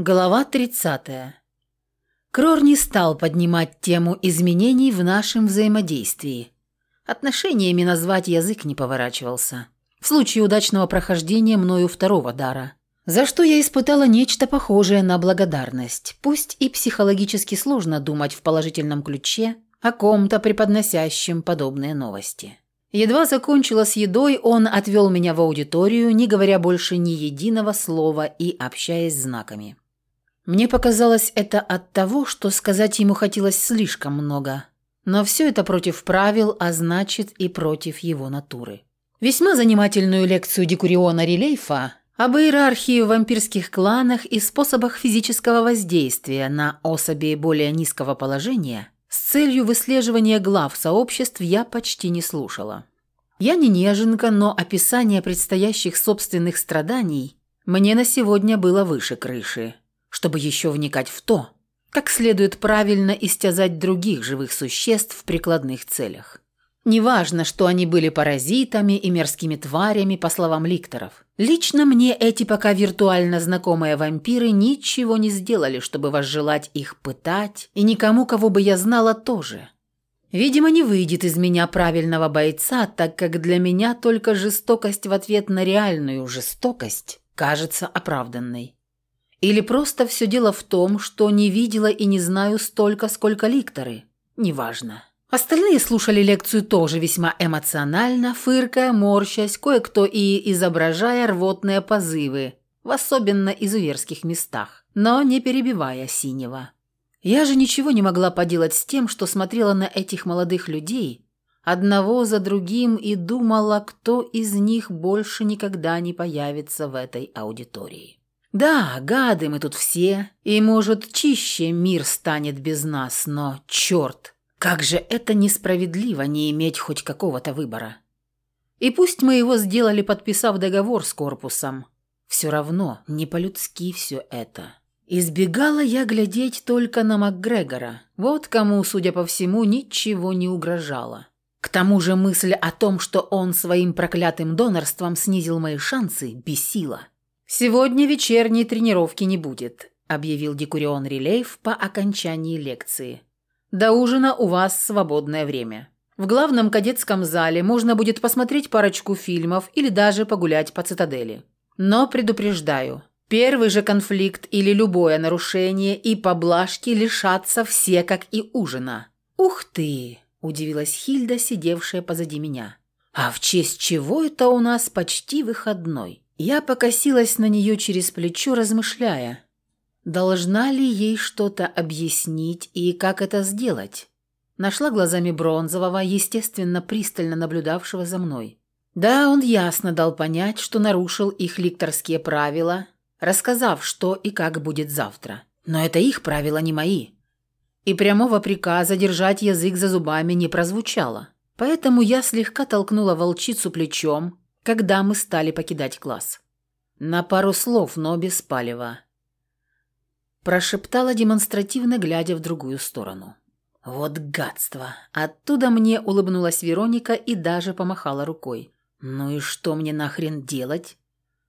Глава 30. Крор не стал поднимать тему изменений в нашем взаимодействии. Отношениями назвать язык не поворачивался. В случае удачного прохождения мною второго дара. За что я испытала нечто похожее на благодарность. Пусть и психологически сложно думать в положительном ключе о ком-то преподносящем подобные новости. Едва закончила с едой, он отвел меня в аудиторию, не говоря больше ни единого слова и общаясь знаками. Мне показалось это от того, что сказать ему хотелось слишком много. Но все это против правил, а значит и против его натуры. Весьма занимательную лекцию Декуриона Релейфа об иерархии в вампирских кланах и способах физического воздействия на особи более низкого положения с целью выслеживания глав сообществ я почти не слушала. Я не неженка, но описание предстоящих собственных страданий мне на сегодня было выше крыши чтобы еще вникать в то, как следует правильно истязать других живых существ в прикладных целях. Неважно, что они были паразитами и мерзкими тварями, по словам ликторов. Лично мне эти пока виртуально знакомые вампиры ничего не сделали, чтобы возжелать их пытать, и никому, кого бы я знала, тоже. Видимо, не выйдет из меня правильного бойца, так как для меня только жестокость в ответ на реальную жестокость кажется оправданной. Или просто все дело в том, что не видела и не знаю столько, сколько ликторы. Неважно. Остальные слушали лекцию тоже весьма эмоционально, фыркая, морщась, кое-кто и изображая рвотные позывы, в особенно изуверских местах, но не перебивая синего. Я же ничего не могла поделать с тем, что смотрела на этих молодых людей, одного за другим, и думала, кто из них больше никогда не появится в этой аудитории. Да, гады мы тут все, и, может, чище мир станет без нас, но, черт, как же это несправедливо не иметь хоть какого-то выбора. И пусть мы его сделали, подписав договор с корпусом, все равно не по-людски все это. Избегала я глядеть только на МакГрегора, вот кому, судя по всему, ничего не угрожало. К тому же мысль о том, что он своим проклятым донорством снизил мои шансы, бесила. «Сегодня вечерней тренировки не будет», – объявил Декурион Релейв по окончании лекции. «До ужина у вас свободное время. В главном кадетском зале можно будет посмотреть парочку фильмов или даже погулять по цитадели. Но предупреждаю, первый же конфликт или любое нарушение и поблажки лишатся все, как и ужина». «Ух ты!» – удивилась Хильда, сидевшая позади меня. «А в честь чего это у нас почти выходной?» Я покосилась на нее через плечо, размышляя, должна ли ей что-то объяснить и как это сделать. Нашла глазами Бронзового, естественно, пристально наблюдавшего за мной. Да, он ясно дал понять, что нарушил их ликторские правила, рассказав, что и как будет завтра. Но это их правила, не мои. И прямого приказа держать язык за зубами не прозвучало. Поэтому я слегка толкнула волчицу плечом, когда мы стали покидать класс. На пару слов, но без палева. Прошептала демонстративно, глядя в другую сторону. Вот гадство. Оттуда мне улыбнулась Вероника и даже помахала рукой. Ну и что мне нахрен делать?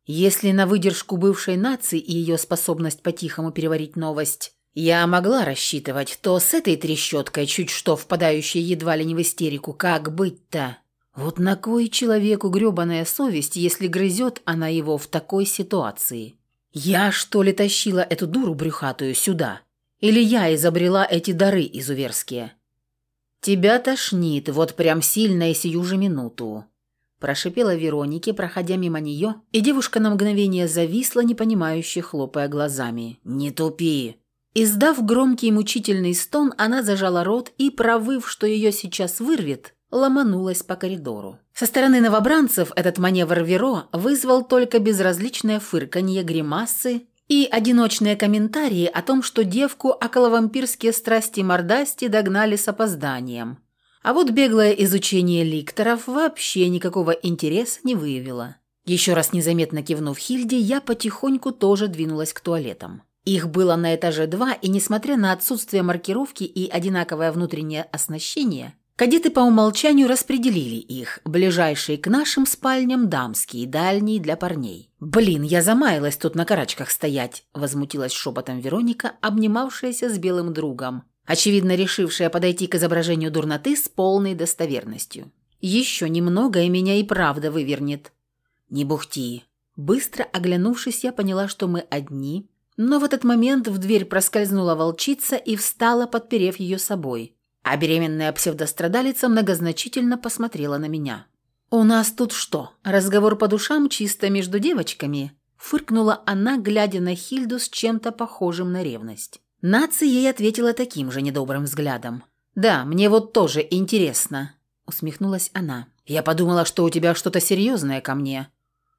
Если на выдержку бывшей нации и ее способность по-тихому переварить новость я могла рассчитывать, то с этой трещоткой, чуть что впадающей едва ли не в истерику, как быть-то? Вот на кой человеку грёбаная совесть, если грызет она его в такой ситуации? Я, что ли, тащила эту дуру брюхатую сюда? Или я изобрела эти дары изуверские? Тебя тошнит, вот прям сильно и сию же минуту. Прошипела Веронике, проходя мимо нее, и девушка на мгновение зависла, непонимающе хлопая глазами. «Не тупи!» Издав громкий мучительный стон, она зажала рот и, провыв, что ее сейчас вырвет, ломанулась по коридору. Со стороны новобранцев этот маневр Веро вызвал только безразличное фырканье, гримасы и одиночные комментарии о том, что девку околовампирские страсти мордасти догнали с опозданием. А вот беглое изучение ликторов вообще никакого интереса не выявило. Еще раз незаметно кивнув Хильде, я потихоньку тоже двинулась к туалетам. Их было на этаже два, и несмотря на отсутствие маркировки и одинаковое внутреннее оснащение, Кадеты по умолчанию распределили их, ближайшие к нашим спальням дамские, дальние для парней. «Блин, я замаялась тут на карачках стоять», – возмутилась шепотом Вероника, обнимавшаяся с белым другом, очевидно решившая подойти к изображению дурноты с полной достоверностью. «Еще немного, и меня и правда вывернет». «Не бухти». Быстро оглянувшись, я поняла, что мы одни, но в этот момент в дверь проскользнула волчица и встала, подперев ее собой – а беременная псевдострадалица многозначительно посмотрела на меня. «У нас тут что, разговор по душам чисто между девочками?» Фыркнула она, глядя на Хильду с чем-то похожим на ревность. Наци ей ответила таким же недобрым взглядом. «Да, мне вот тоже интересно», — усмехнулась она. «Я подумала, что у тебя что-то серьезное ко мне.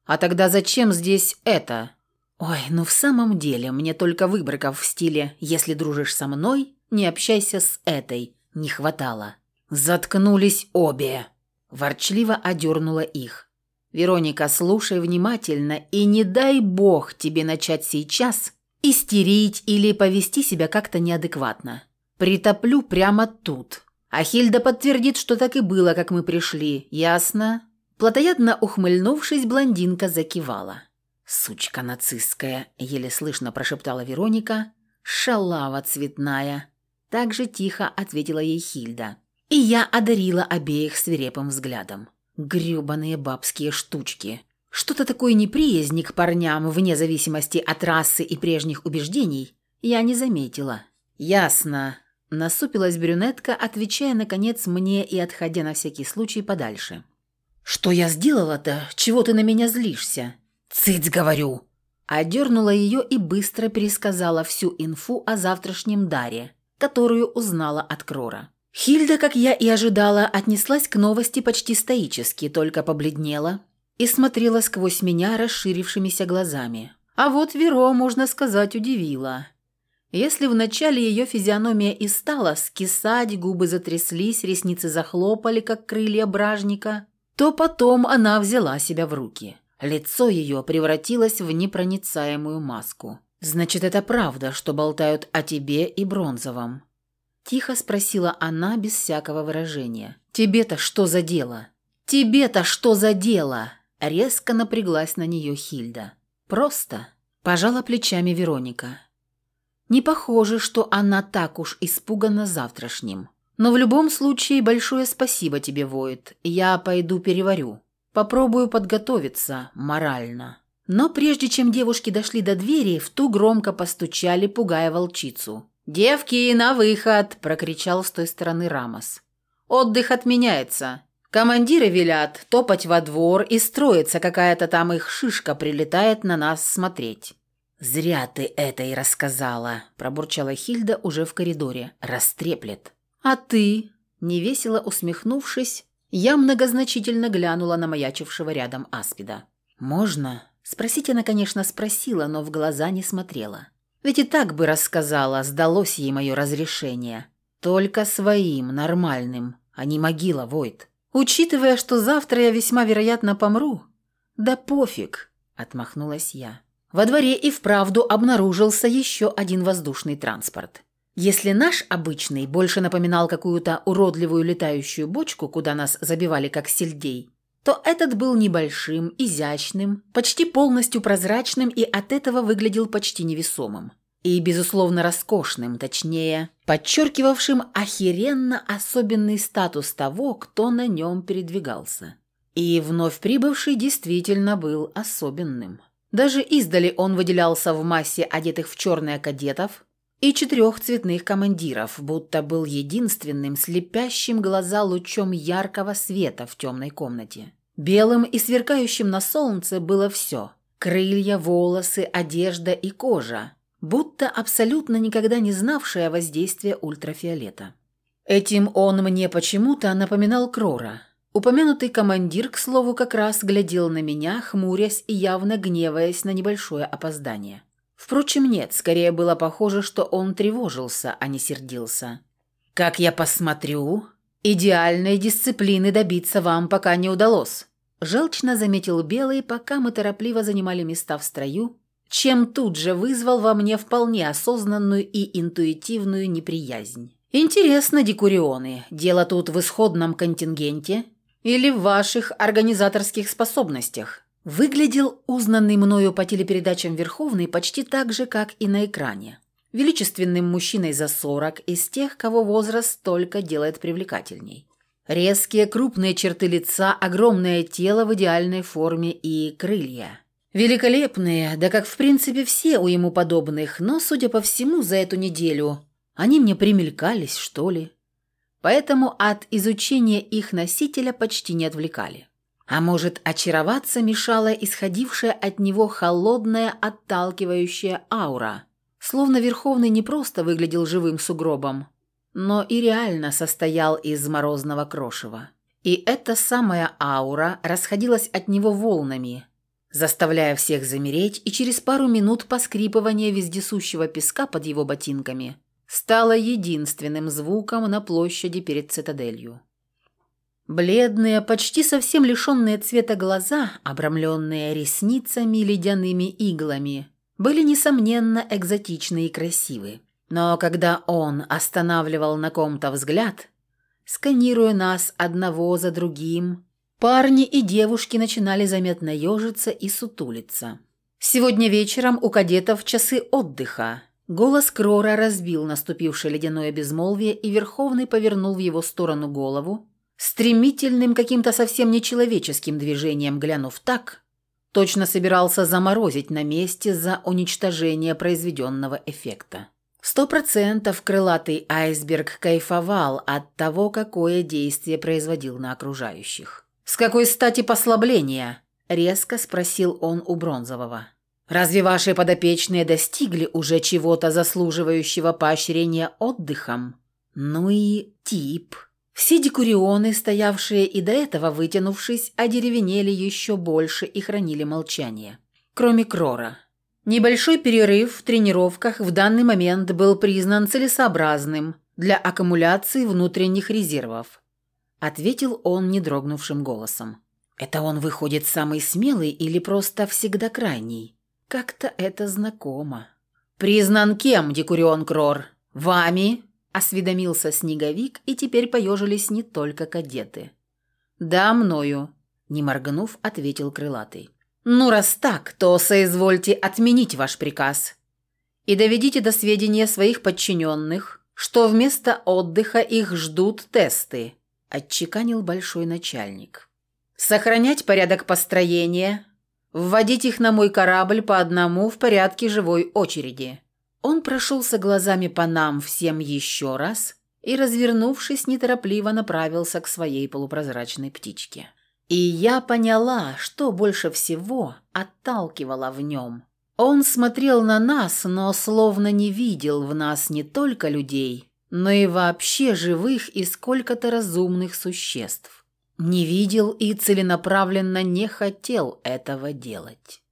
А тогда зачем здесь это?» «Ой, ну в самом деле, мне только выбрыков в стиле «если дружишь со мной, не общайся с этой», не хватало. Заткнулись обе. Ворчливо одернула их. «Вероника, слушай внимательно, и не дай бог тебе начать сейчас истерить или повести себя как-то неадекватно. Притоплю прямо тут. А подтвердит, что так и было, как мы пришли. Ясно?» Платоядно ухмыльнувшись, блондинка закивала. «Сучка нацистская», — еле слышно прошептала Вероника. «Шалава цветная». Так же тихо ответила ей Хильда. И я одарила обеих свирепым взглядом. Грёбаные бабские штучки. Что-то такое неприязни к парням, вне зависимости от расы и прежних убеждений, я не заметила. «Ясно», – насупилась брюнетка, отвечая, наконец, мне и отходя на всякий случай подальше. «Что я сделала-то? Чего ты на меня злишься?» «Цыц, говорю!» Одернула ее и быстро пересказала всю инфу о завтрашнем даре – которую узнала от Крора. Хильда, как я и ожидала, отнеслась к новости почти стоически, только побледнела и смотрела сквозь меня расширившимися глазами. А вот Веро, можно сказать, удивила. Если вначале ее физиономия и стала скисать, губы затряслись, ресницы захлопали, как крылья бражника, то потом она взяла себя в руки. Лицо ее превратилось в непроницаемую маску. «Значит, это правда, что болтают о тебе и Бронзовом?» Тихо спросила она без всякого выражения. «Тебе-то что за дело?» «Тебе-то что за дело?» Резко напряглась на нее Хильда. «Просто?» Пожала плечами Вероника. «Не похоже, что она так уж испугана завтрашним. Но в любом случае большое спасибо тебе, Воид. Я пойду переварю. Попробую подготовиться морально». Но прежде чем девушки дошли до двери, в ту громко постучали, пугая волчицу. «Девки, на выход!» – прокричал с той стороны Рамос. «Отдых отменяется. Командиры велят топать во двор, и строится какая-то там их шишка прилетает на нас смотреть». «Зря ты это и рассказала», – пробурчала Хильда уже в коридоре. «Растреплет». «А ты?» – невесело усмехнувшись, я многозначительно глянула на маячившего рядом Аспида. «Можно?» Спросить она, конечно, спросила, но в глаза не смотрела. Ведь и так бы рассказала, сдалось ей мое разрешение. Только своим, нормальным, а не могила, Войт. Учитывая, что завтра я весьма вероятно помру. Да пофиг, отмахнулась я. Во дворе и вправду обнаружился еще один воздушный транспорт. Если наш обычный больше напоминал какую-то уродливую летающую бочку, куда нас забивали как сельдей, то этот был небольшим, изящным, почти полностью прозрачным и от этого выглядел почти невесомым. И, безусловно, роскошным, точнее, подчеркивавшим охеренно особенный статус того, кто на нем передвигался. И вновь прибывший действительно был особенным. Даже издали он выделялся в массе одетых в черное кадетов и четырех цветных командиров, будто был единственным слепящим глаза лучом яркого света в темной комнате. Белым и сверкающим на солнце было все – крылья, волосы, одежда и кожа, будто абсолютно никогда не знавшая воздействия ультрафиолета. Этим он мне почему-то напоминал Крора. Упомянутый командир, к слову, как раз глядел на меня, хмурясь и явно гневаясь на небольшое опоздание. Впрочем, нет, скорее было похоже, что он тревожился, а не сердился. «Как я посмотрю, идеальной дисциплины добиться вам пока не удалось», Желчно заметил Белый, пока мы торопливо занимали места в строю, чем тут же вызвал во мне вполне осознанную и интуитивную неприязнь. Интересно, декурионы, дело тут в исходном контингенте или в ваших организаторских способностях? Выглядел узнанный мною по телепередачам Верховный почти так же, как и на экране. Величественным мужчиной за 40 из тех, кого возраст только делает привлекательней. Резкие крупные черты лица, огромное тело в идеальной форме и крылья. Великолепные, да как в принципе все у ему подобных, но, судя по всему, за эту неделю они мне примелькались, что ли. Поэтому от изучения их носителя почти не отвлекали. А может, очароваться мешала исходившая от него холодная, отталкивающая аура. Словно Верховный не просто выглядел живым сугробом, но и реально состоял из морозного крошева. И эта самая аура расходилась от него волнами, заставляя всех замереть, и через пару минут поскрипывание вездесущего песка под его ботинками стало единственным звуком на площади перед цитаделью. Бледные, почти совсем лишенные цвета глаза, обрамленные ресницами ледяными иглами, были, несомненно, экзотичны и красивы. Но когда он останавливал на ком-то взгляд, сканируя нас одного за другим, парни и девушки начинали заметно ежиться и сутулиться. Сегодня вечером у кадетов часы отдыха. Голос Крора разбил наступившее ледяное безмолвие, и Верховный повернул в его сторону голову, стремительным каким-то совсем нечеловеческим движением глянув так, точно собирался заморозить на месте за уничтожение произведенного эффекта. Сто процентов крылатый айсберг кайфовал от того, какое действие производил на окружающих. «С какой стати послабления?» – резко спросил он у Бронзового. «Разве ваши подопечные достигли уже чего-то заслуживающего поощрения отдыхом?» «Ну и тип». Все декурионы, стоявшие и до этого вытянувшись, одеревенели еще больше и хранили молчание. Кроме Крора – Небольшой перерыв в тренировках в данный момент был признан целесообразным для аккумуляции внутренних резервов, ответил он недрогнувшим голосом. Это он выходит самый смелый или просто всегда крайний? Как-то это знакомо. Признан кем, Декурион Крор? Вами? Осведомился Снеговик, и теперь поежились не только кадеты. Да, мною, не моргнув, ответил Крылатый. «Ну, раз так, то соизвольте отменить ваш приказ и доведите до сведения своих подчиненных, что вместо отдыха их ждут тесты», – отчеканил большой начальник. «Сохранять порядок построения, вводить их на мой корабль по одному в порядке живой очереди». Он прошелся глазами по нам всем еще раз и, развернувшись, неторопливо направился к своей полупрозрачной птичке. И я поняла, что больше всего отталкивало в нем. Он смотрел на нас, но словно не видел в нас не только людей, но и вообще живых и сколько-то разумных существ. Не видел и целенаправленно не хотел этого делать.